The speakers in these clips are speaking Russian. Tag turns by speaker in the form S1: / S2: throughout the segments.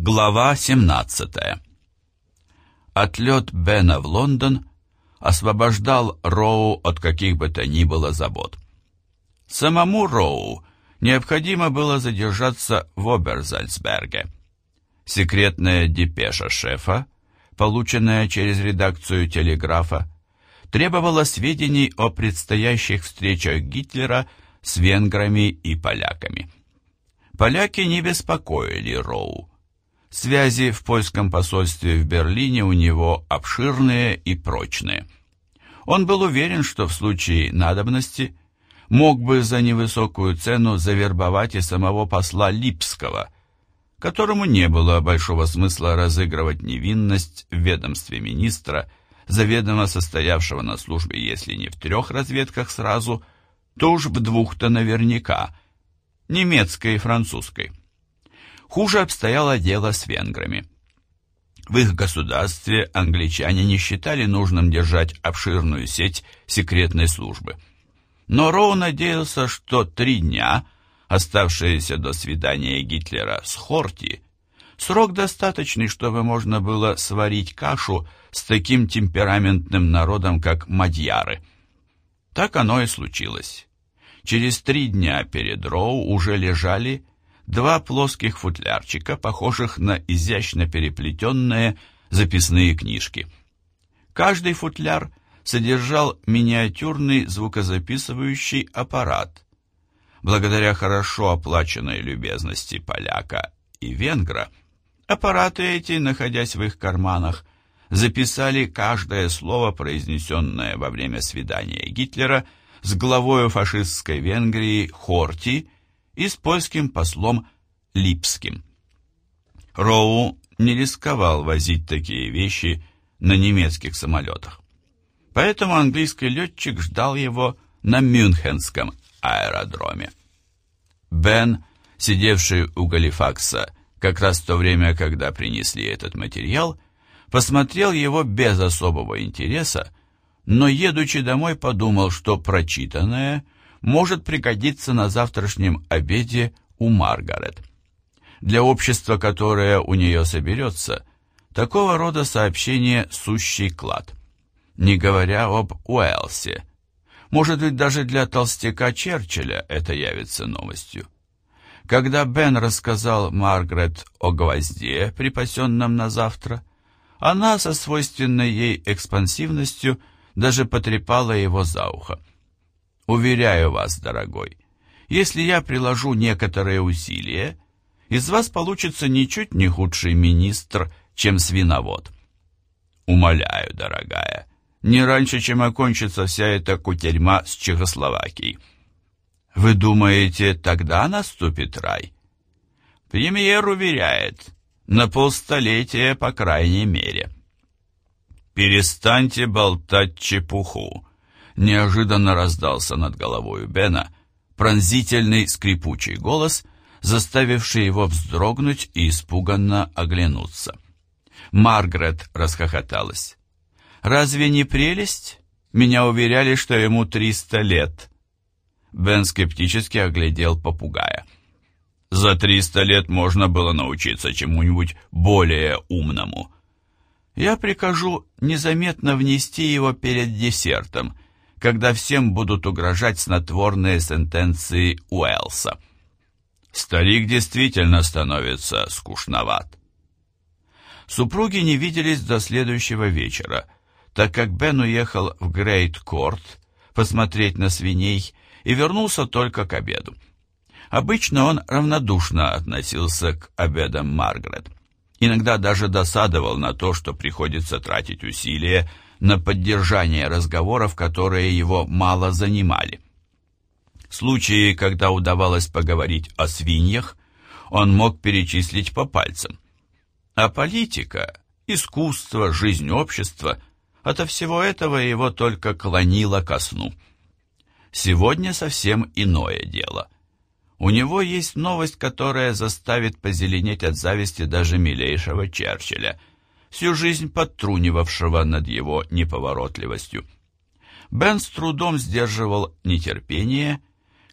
S1: Глава 17 Отлет Бена в Лондон освобождал Роу от каких бы то ни было забот. Самому Роу необходимо было задержаться в Оберзальцберге. Секретная депеша шефа, полученная через редакцию телеграфа, требовала сведений о предстоящих встречах Гитлера с венграми и поляками. Поляки не беспокоили Роу. Связи в польском посольстве в Берлине у него обширные и прочные. Он был уверен, что в случае надобности мог бы за невысокую цену завербовать и самого посла Липского, которому не было большого смысла разыгрывать невинность в ведомстве министра, заведомо состоявшего на службе, если не в трех разведках сразу, то уж в двух-то наверняка, немецкой и французской. Хуже обстояло дело с венграми. В их государстве англичане не считали нужным держать обширную сеть секретной службы. Но Роу надеялся, что три дня, оставшиеся до свидания Гитлера с Хорти, срок достаточный, чтобы можно было сварить кашу с таким темпераментным народом, как мадьяры. Так оно и случилось. Через три дня перед Роу уже лежали два плоских футлярчика, похожих на изящно переплетенные записные книжки. Каждый футляр содержал миниатюрный звукозаписывающий аппарат. Благодаря хорошо оплаченной любезности поляка и венгра, аппараты эти, находясь в их карманах, записали каждое слово, произнесенное во время свидания Гитлера с главою фашистской Венгрии Хорти и с польским послом Липским. Роу не рисковал возить такие вещи на немецких самолетах. Поэтому английский летчик ждал его на Мюнхенском аэродроме. Бен, сидевший у Галифакса как раз в то время, когда принесли этот материал, посмотрел его без особого интереса, но, едучи домой, подумал, что прочитанное – может пригодиться на завтрашнем обеде у Маргарет. Для общества, которое у нее соберется, такого рода сообщение – сущий клад. Не говоря об Уэлсе. Может быть, даже для толстяка Черчилля это явится новостью. Когда Бен рассказал Маргарет о гвозде, припасенном на завтра, она со свойственной ей экспансивностью даже потрепала его за ухо. Уверяю вас, дорогой, если я приложу некоторые усилия, из вас получится ничуть не худший министр, чем свиновод. Умоляю, дорогая, не раньше, чем окончится вся эта кутерьма с Чехословакией. Вы думаете, тогда наступит рай? Премьер уверяет, на полстолетия по крайней мере. Перестаньте болтать чепуху неожиданно раздался над головой Бена пронзительный скрипучий голос, заставивший его вздрогнуть и испуганно оглянуться. Маргарет расхохоталась. «Разве не прелесть? Меня уверяли, что ему триста лет». Бен скептически оглядел попугая. «За триста лет можно было научиться чему-нибудь более умному. Я прикажу незаметно внести его перед десертом», когда всем будут угрожать снотворные сентенции Уэлса. Старик действительно становится скучноват. Супруги не виделись до следующего вечера, так как Бен уехал в Грейт-Корт посмотреть на свиней и вернулся только к обеду. Обычно он равнодушно относился к обедам Маргарет. Иногда даже досадовал на то, что приходится тратить усилия на поддержание разговоров, которые его мало занимали. Случаи, когда удавалось поговорить о свиньях, он мог перечислить по пальцам. А политика, искусство, жизнь общества – ото всего этого его только клонило ко сну. Сегодня совсем иное дело. У него есть новость, которая заставит позеленеть от зависти даже милейшего Черчилля – всю жизнь подтрунивавшего над его неповоротливостью. Бен с трудом сдерживал нетерпение,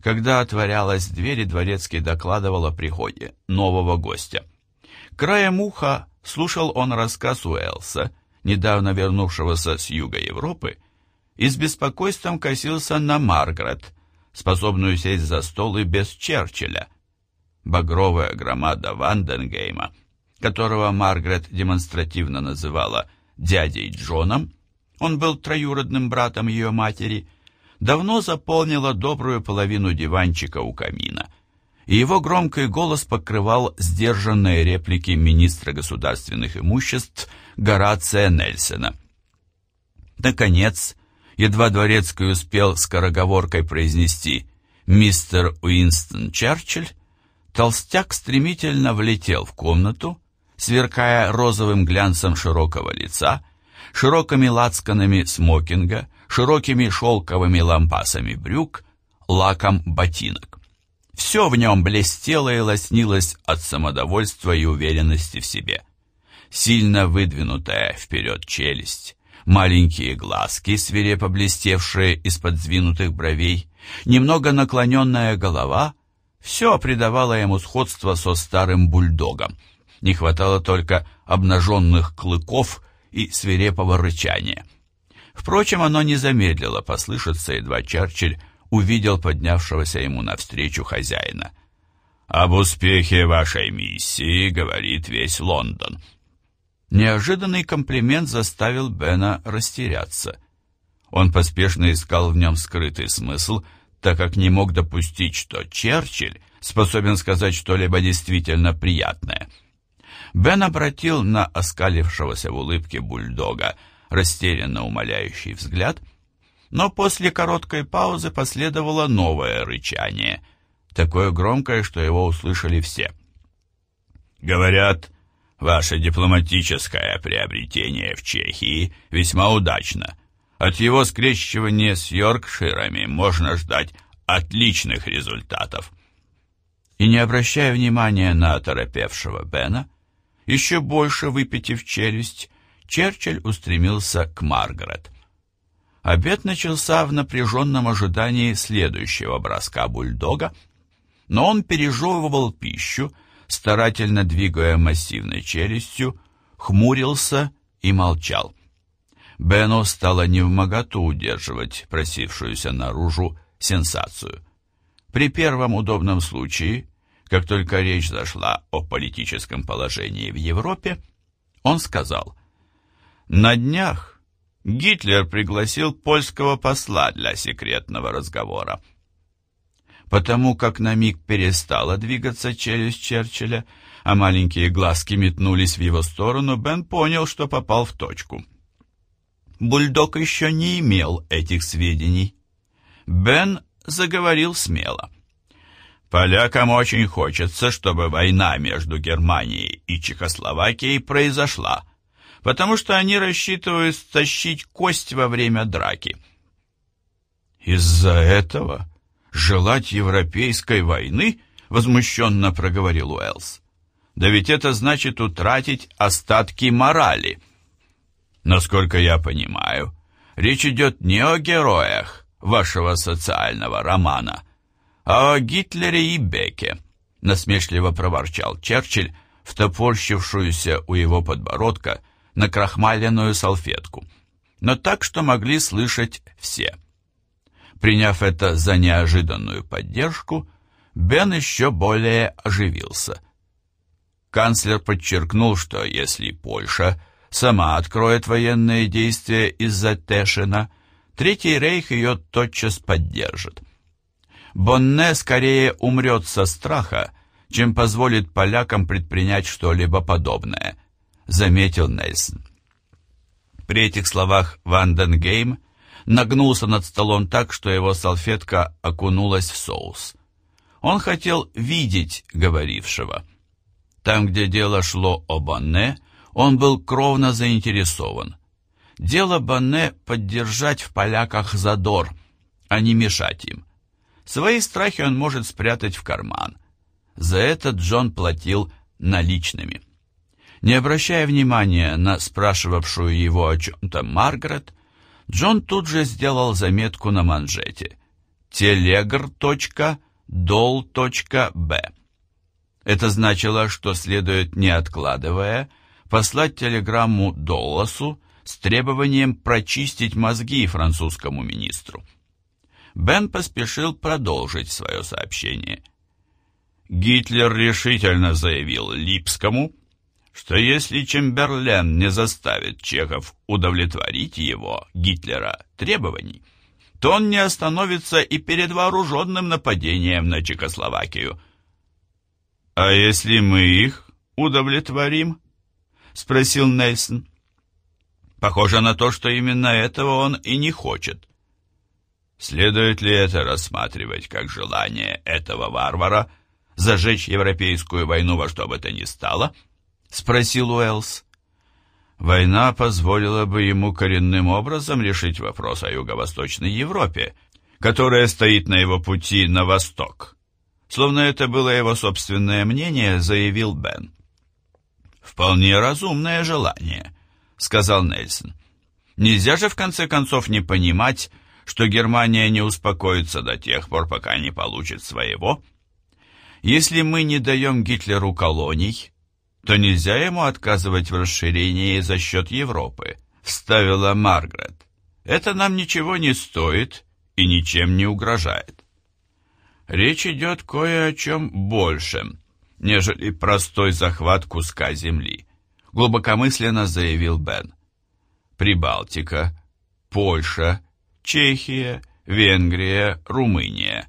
S1: когда отворялась дверь и дворецкий докладывал о приходе нового гостя. Краем уха слушал он рассказ Уэлса, недавно вернувшегося с юга Европы, и с беспокойством косился на Маргарет, способную сесть за стол и без Черчилля. Багровая громада Ванденгейма, которого Маргарет демонстративно называла дядей Джоном, он был троюродным братом ее матери, давно заполнила добрую половину диванчика у камина, и его громкий голос покрывал сдержанные реплики министра государственных имуществ Горация Нельсона. Наконец, едва дворецкий успел скороговоркой произнести «Мистер Уинстон Черчилль», толстяк стремительно влетел в комнату, сверкая розовым глянцем широкого лица, широкими лацканами смокинга, широкими шелковыми лампасами брюк, лаком ботинок. Все в нем блестело и лоснилось от самодовольства и уверенности в себе. Сильно выдвинутая вперед челюсть, маленькие глазки, свирепо блестевшие из-под сдвинутых бровей, немного наклоненная голова — все придавало ему сходство со старым бульдогом. Не хватало только обнаженных клыков и свирепого рычания. Впрочем, оно не замедлило послышаться, едва Черчилль увидел поднявшегося ему навстречу хозяина. «Об успехе вашей миссии говорит весь Лондон». Неожиданный комплимент заставил Бена растеряться. Он поспешно искал в нем скрытый смысл, так как не мог допустить, что Черчилль способен сказать что-либо действительно приятное. Бен обратил на оскалившегося в улыбке бульдога растерянно умоляющий взгляд, но после короткой паузы последовало новое рычание, такое громкое, что его услышали все. «Говорят, ваше дипломатическое приобретение в Чехии весьма удачно. От его скрещивания с Йоркширами можно ждать отличных результатов». И не обращая внимания на оторопевшего Бена, еще больше выпитив челюсть, Черчилль устремился к Маргарет. Обед начался в напряженном ожидании следующего броска бульдога, но он пережевывал пищу, старательно двигая массивной челюстью, хмурился и молчал. Бену стало невмоготу удерживать просившуюся наружу сенсацию. При первом удобном случае, как только речь зашла о политическом положении в Европе, он сказал – на днях Гитлер пригласил польского посла для секретного разговора. Потому как на миг перестала двигаться челюсть Черчилля, а маленькие глазки метнулись в его сторону, Бен понял, что попал в точку. Бульдог еще не имел этих сведений. Бен заговорил смело. Полякам очень хочется, чтобы война между Германией и Чехословакией произошла, потому что они рассчитывают стащить кость во время драки. «Из-за этого желать европейской войны?» — возмущенно проговорил Уэллс. «Да ведь это значит утратить остатки морали». Насколько я понимаю, речь идет не о героях вашего социального романа, о Гитлере и Беке, насмешливо проворчал Черчилль, втопорщившуюся у его подбородка на крахмаленную салфетку, но так, что могли слышать все. Приняв это за неожиданную поддержку, Бен еще более оживился. Канцлер подчеркнул, что если Польша сама откроет военные действия из-за Тешина, Третий рейх ее тотчас поддержит. Бонне скорее умрет со страха, чем позволит полякам предпринять что-либо подобное –— заметил Нельсон. При этих словах Ванденгейм нагнулся над столом так, что его салфетка окунулась в соус. Он хотел видеть говорившего. Там, где дело шло о Бонне, он был кровно заинтересован. Дело Бонне — поддержать в поляках задор, а не мешать им. Свои страхи он может спрятать в карман. За это Джон платил наличными. Не обращая внимания на спрашивавшую его о чем-то Маргарет, Джон тут же сделал заметку на манжете «Телегр.дол.б». Это значило, что следует, не откладывая, послать телеграмму Долласу с требованием прочистить мозги французскому министру. Бен поспешил продолжить свое сообщение. Гитлер решительно заявил Липскому, что если Чемберлен не заставит чехов удовлетворить его, Гитлера, требований, то он не остановится и перед вооруженным нападением на Чехословакию. «А если мы их удовлетворим?» — спросил Нельсон. Похоже на то, что именно этого он и не хочет. Следует ли это рассматривать как желание этого варвара зажечь европейскую войну во что бы то ни стало? Спросил Уэллс. Война позволила бы ему коренным образом решить вопрос о Юго-Восточной Европе, которая стоит на его пути на восток. Словно это было его собственное мнение, заявил Бен. Вполне разумное желание, сказал Нельсон. Нельзя же в конце концов не понимать, что Германия не успокоится до тех пор, пока не получит своего. Если мы не даем Гитлеру колоний, то нельзя ему отказывать в расширении за счет Европы, вставила Маргарет. Это нам ничего не стоит и ничем не угрожает. Речь идет кое о чем большем, нежели простой захват куска земли, глубокомысленно заявил Бен. Прибалтика, Польша, Чехия, Венгрия, Румыния.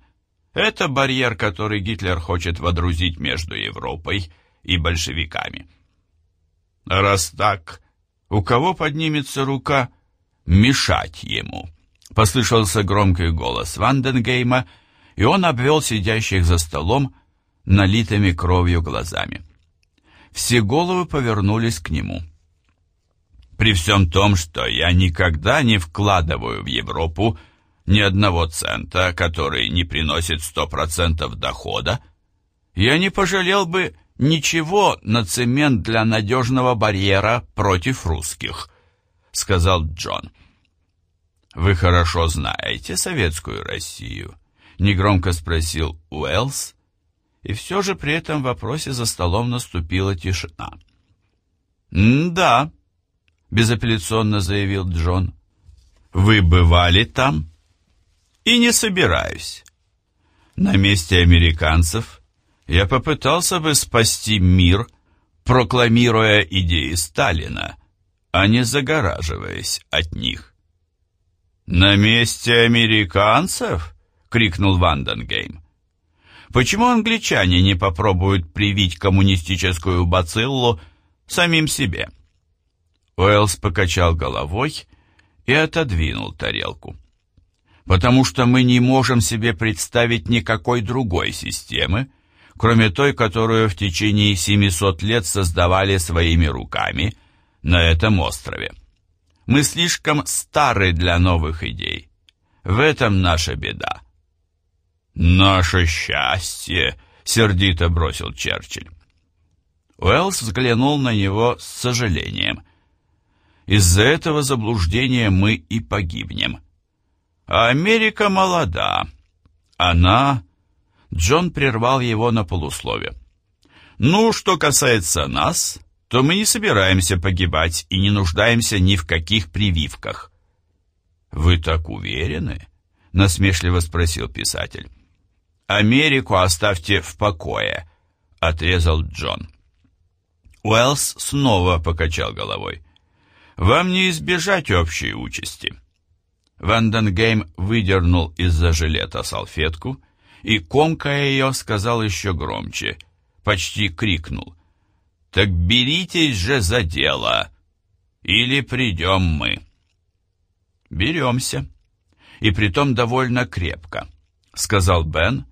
S1: Это барьер, который Гитлер хочет водрузить между Европой и большевиками. раз так, у кого поднимется рука мешать ему? Послышался громкий голос Ванденгейма, и он обвел сидящих за столом налитыми кровью глазами. Все головы повернулись к нему. При всем том, что я никогда не вкладываю в Европу ни одного цента, который не приносит сто процентов дохода, я не пожалел бы ничего на цемент для надежного барьера против русских», — сказал Джон. «Вы хорошо знаете советскую Россию?» — негромко спросил Уэллс, и все же при этом вопросе за столом наступила тишина. «Да», — безапелляционно заявил Джон, — «вы бывали там?» «И не собираюсь. На месте американцев я попытался бы спасти мир, прокламируя идеи Сталина, а не загораживаясь от них. «На месте американцев?» — крикнул Ванденгейм. «Почему англичане не попробуют привить коммунистическую бациллу самим себе?» Уэллс покачал головой и отодвинул тарелку. «Потому что мы не можем себе представить никакой другой системы, кроме той, которую в течение 700 лет создавали своими руками на этом острове. Мы слишком стары для новых идей. В этом наша беда. «Наше счастье!» — сердито бросил Черчилль. Уэллс взглянул на него с сожалением. «Из-за этого заблуждения мы и погибнем. А Америка молода. Она Джон прервал его на полуслове. «Ну, что касается нас, то мы не собираемся погибать и не нуждаемся ни в каких прививках». «Вы так уверены?» — насмешливо спросил писатель. «Америку оставьте в покое», — отрезал Джон. Уэллс снова покачал головой. «Вам не избежать общей участи». Ванденгейм выдернул из-за жилета салфетку и, комкая ее, сказал еще громче, почти крикнул. «Так беритесь же за дело, или придем мы». «Беремся, и притом довольно крепко», — сказал Бен,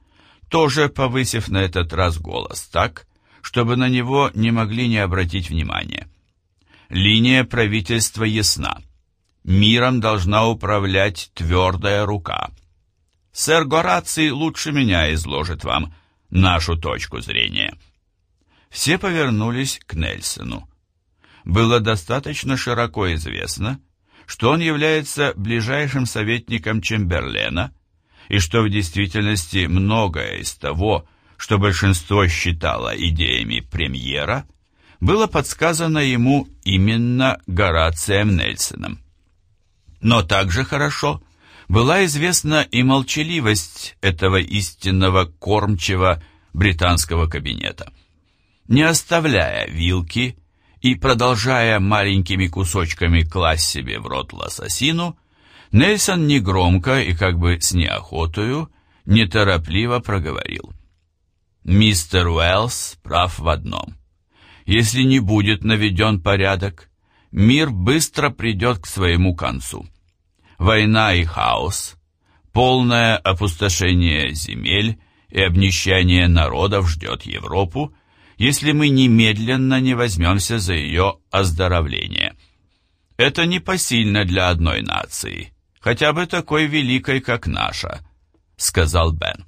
S1: тоже повысив на этот раз голос так, чтобы на него не могли не обратить внимания. «Линия правительства ясна. Миром должна управлять твердая рука». Сэр Гораций лучше меня изложит вам нашу точку зрения. Все повернулись к Нельсону. Было достаточно широко известно, что он является ближайшим советником Чемберлена, и что в действительности многое из того, что большинство считало идеями премьера, было подсказано ему именно Горацием Нельсоном. Но также хорошо была известна и молчаливость этого истинного кормчего британского кабинета. Не оставляя вилки и продолжая маленькими кусочками класть себе в рот лососину, Нельсон негромко и как бы с неохотою неторопливо проговорил. «Мистер Уэллс прав в одном. Если не будет наведен порядок, мир быстро придет к своему концу. Война и хаос, полное опустошение земель и обнищание народов ждет Европу, если мы немедленно не возьмемся за ее оздоровление. Это непосильно для одной нации, хотя бы такой великой, как наша», — сказал Бен.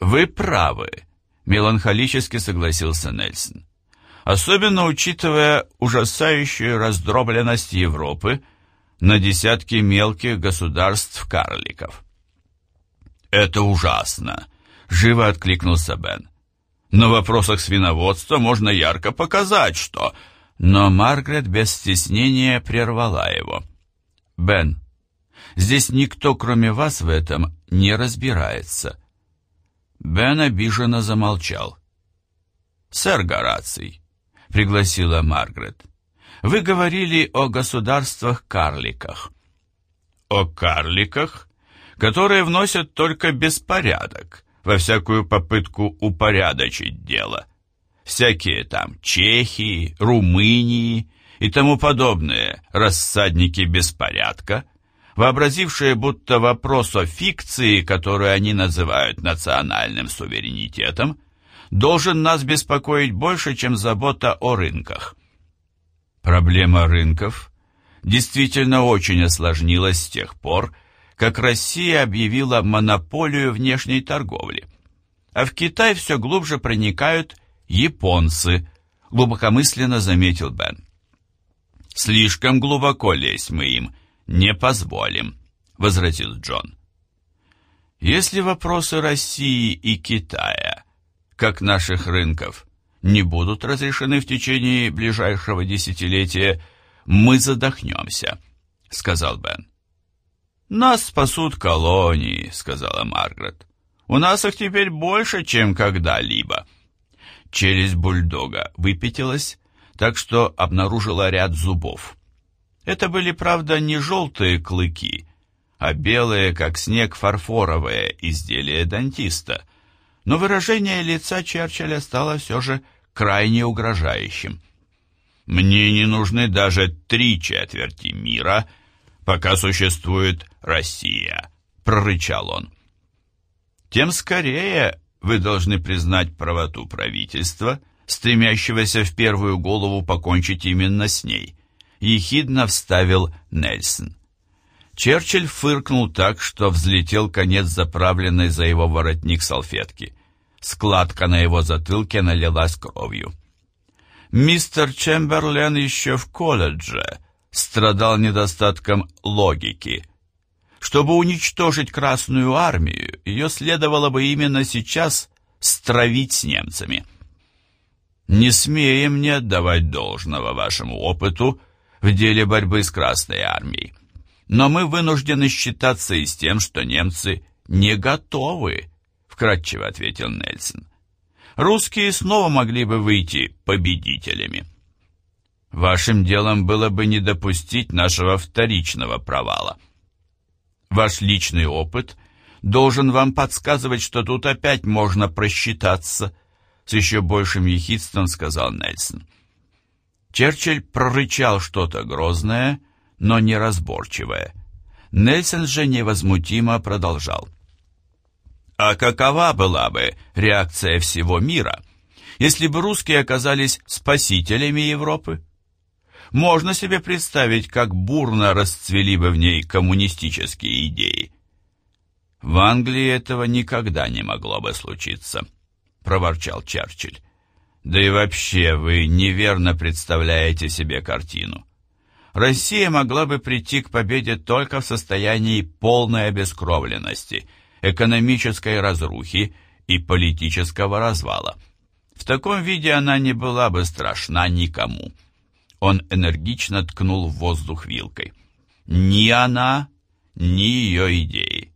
S1: «Вы правы», — меланхолически согласился Нельсон. «Особенно учитывая ужасающую раздробленность Европы на десятки мелких государств-карликов». «Это ужасно», — живо откликнулся Бен. «На вопросах свиноводства можно ярко показать, что...» Но Маргарет без стеснения прервала его. «Бен, здесь никто, кроме вас, в этом не разбирается. Бен обиженно замолчал. «Сэр Гораций», — пригласила Маргарет, — «вы говорили о государствах-карликах». «О карликах, которые вносят только беспорядок во всякую попытку упорядочить дело. Всякие там Чехии, Румынии и тому подобные рассадники беспорядка — вообразившие, будто вопрос о фикции, которую они называют национальным суверенитетом, должен нас беспокоить больше, чем забота о рынках. Проблема рынков действительно очень осложнилась с тех пор, как Россия объявила монополию внешней торговли. А в Китай все глубже проникают японцы, глубокомысленно заметил Бен. Слишком глубоко лезть мы им «Не позволим», — возразил Джон. «Если вопросы России и Китая, как наших рынков, не будут разрешены в течение ближайшего десятилетия, мы задохнемся», — сказал Бен. «Нас спасут колонии», — сказала Маргарет. «У нас их теперь больше, чем когда-либо». Челюсть бульдога выпятилась, так что обнаружила ряд зубов. Это были, правда, не желтые клыки, а белые, как снег, фарфоровые изделия дантиста. Но выражение лица Черчилля стало все же крайне угрожающим. «Мне не нужны даже три четверти мира, пока существует Россия», — прорычал он. «Тем скорее вы должны признать правоту правительства, стремящегося в первую голову покончить именно с ней» ехидно вставил Нельсон. Черчилль фыркнул так, что взлетел конец заправленной за его воротник салфетки. Складка на его затылке налилась кровью. Мистер Чемберлен еще в колледже страдал недостатком логики. Чтобы уничтожить Красную Армию, ее следовало бы именно сейчас стравить с немцами. Не смеем не отдавать должного вашему опыту, в деле борьбы с Красной Армией. Но мы вынуждены считаться и с тем, что немцы не готовы, вкратчиво ответил Нельсон. Русские снова могли бы выйти победителями. Вашим делом было бы не допустить нашего вторичного провала. Ваш личный опыт должен вам подсказывать, что тут опять можно просчитаться, с еще большим ехидством сказал Нельсон. Черчилль прорычал что-то грозное, но неразборчивое. Нельсон же невозмутимо продолжал. А какова была бы реакция всего мира, если бы русские оказались спасителями Европы? Можно себе представить, как бурно расцвели бы в ней коммунистические идеи. В Англии этого никогда не могло бы случиться, проворчал Черчилль. Да и вообще вы неверно представляете себе картину. Россия могла бы прийти к победе только в состоянии полной обескровленности, экономической разрухи и политического развала. В таком виде она не была бы страшна никому. Он энергично ткнул в воздух вилкой. Ни она, ни ее идеи.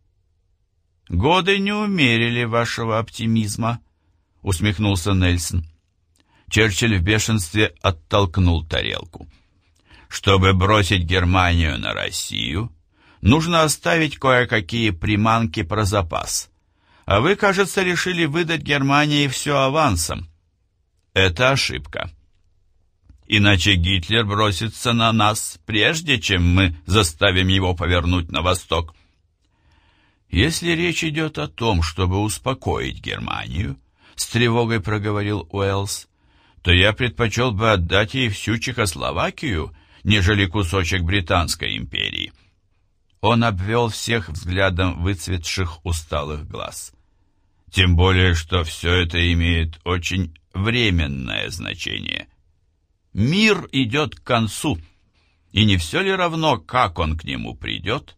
S1: «Годы не умерили вашего оптимизма», — усмехнулся Нельсон. Черчилль в бешенстве оттолкнул тарелку. «Чтобы бросить Германию на Россию, нужно оставить кое-какие приманки про запас. А вы, кажется, решили выдать Германии все авансом. Это ошибка. Иначе Гитлер бросится на нас, прежде чем мы заставим его повернуть на восток. Если речь идет о том, чтобы успокоить Германию, с тревогой проговорил Уэллс, то я предпочел бы отдать ей всю Чехословакию, нежели кусочек Британской империи. Он обвел всех взглядом выцветших усталых глаз. Тем более, что все это имеет очень временное значение. Мир идет к концу, и не все ли равно, как он к нему придет?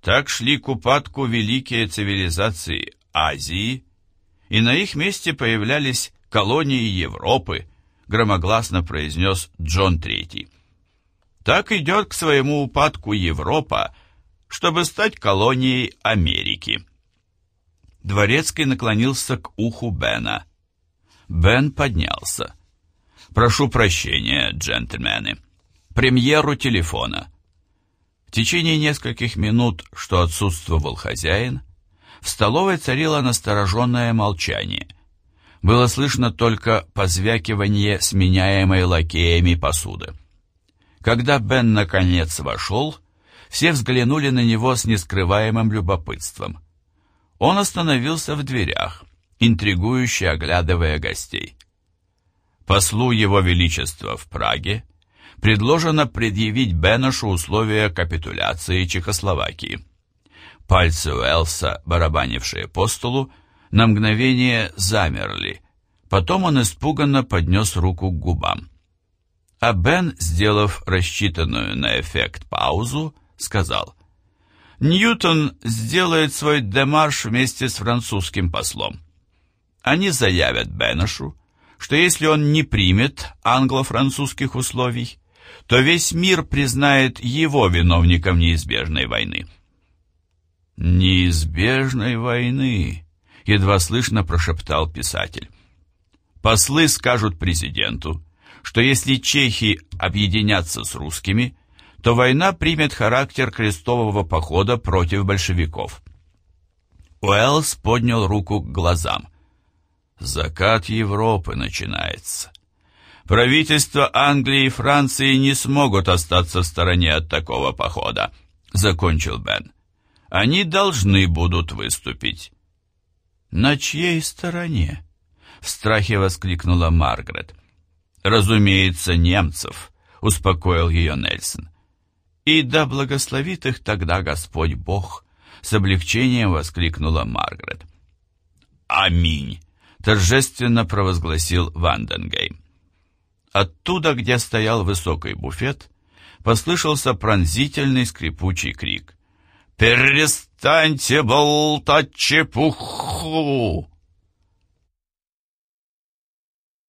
S1: Так шли к упадку великие цивилизации Азии, и на их месте появлялись колонии Европы, громогласно произнес Джон Третий. Так идет к своему упадку Европа, чтобы стать колонией Америки. Дворецкий наклонился к уху Бена. Бен поднялся. «Прошу прощения, джентльмены. Премьеру телефона». В течение нескольких минут, что отсутствовал хозяин, в столовой царило настороженное молчание. Было слышно только позвякивание сменяемой лакеями посуды. Когда Бен наконец вошел, все взглянули на него с нескрываемым любопытством – он остановился в дверях, интригующе оглядывая гостей. Послу Его Величества в Праге предложено предъявить Беношу условия капитуляции Чехословакии. Пальцы Уэлса, барабанившие по столу, на мгновение замерли. Потом он испуганно поднес руку к губам. А Бен, сделав рассчитанную на эффект паузу, сказал Ньютон сделает свой демарш вместе с французским послом. Они заявят Беношу, что если он не примет англо-французских условий, то весь мир признает его виновником неизбежной войны. «Неизбежной войны», — едва слышно прошептал писатель. «Послы скажут президенту, что если чехи объединятся с русскими, то война примет характер крестового похода против большевиков. Уэллс поднял руку к глазам. Закат Европы начинается. Правительства Англии и Франции не смогут остаться в стороне от такого похода, закончил Бен. Они должны будут выступить. На чьей стороне? В страхе воскликнула Маргарет. Разумеется, немцев, успокоил ее Нельсон. «И да благословит их тогда Господь Бог!» С облегчением воскликнула Маргарет. «Аминь!» — торжественно провозгласил Ванденгейм. Оттуда, где стоял высокий буфет, послышался пронзительный скрипучий крик. «Перестаньте болтать чепуху!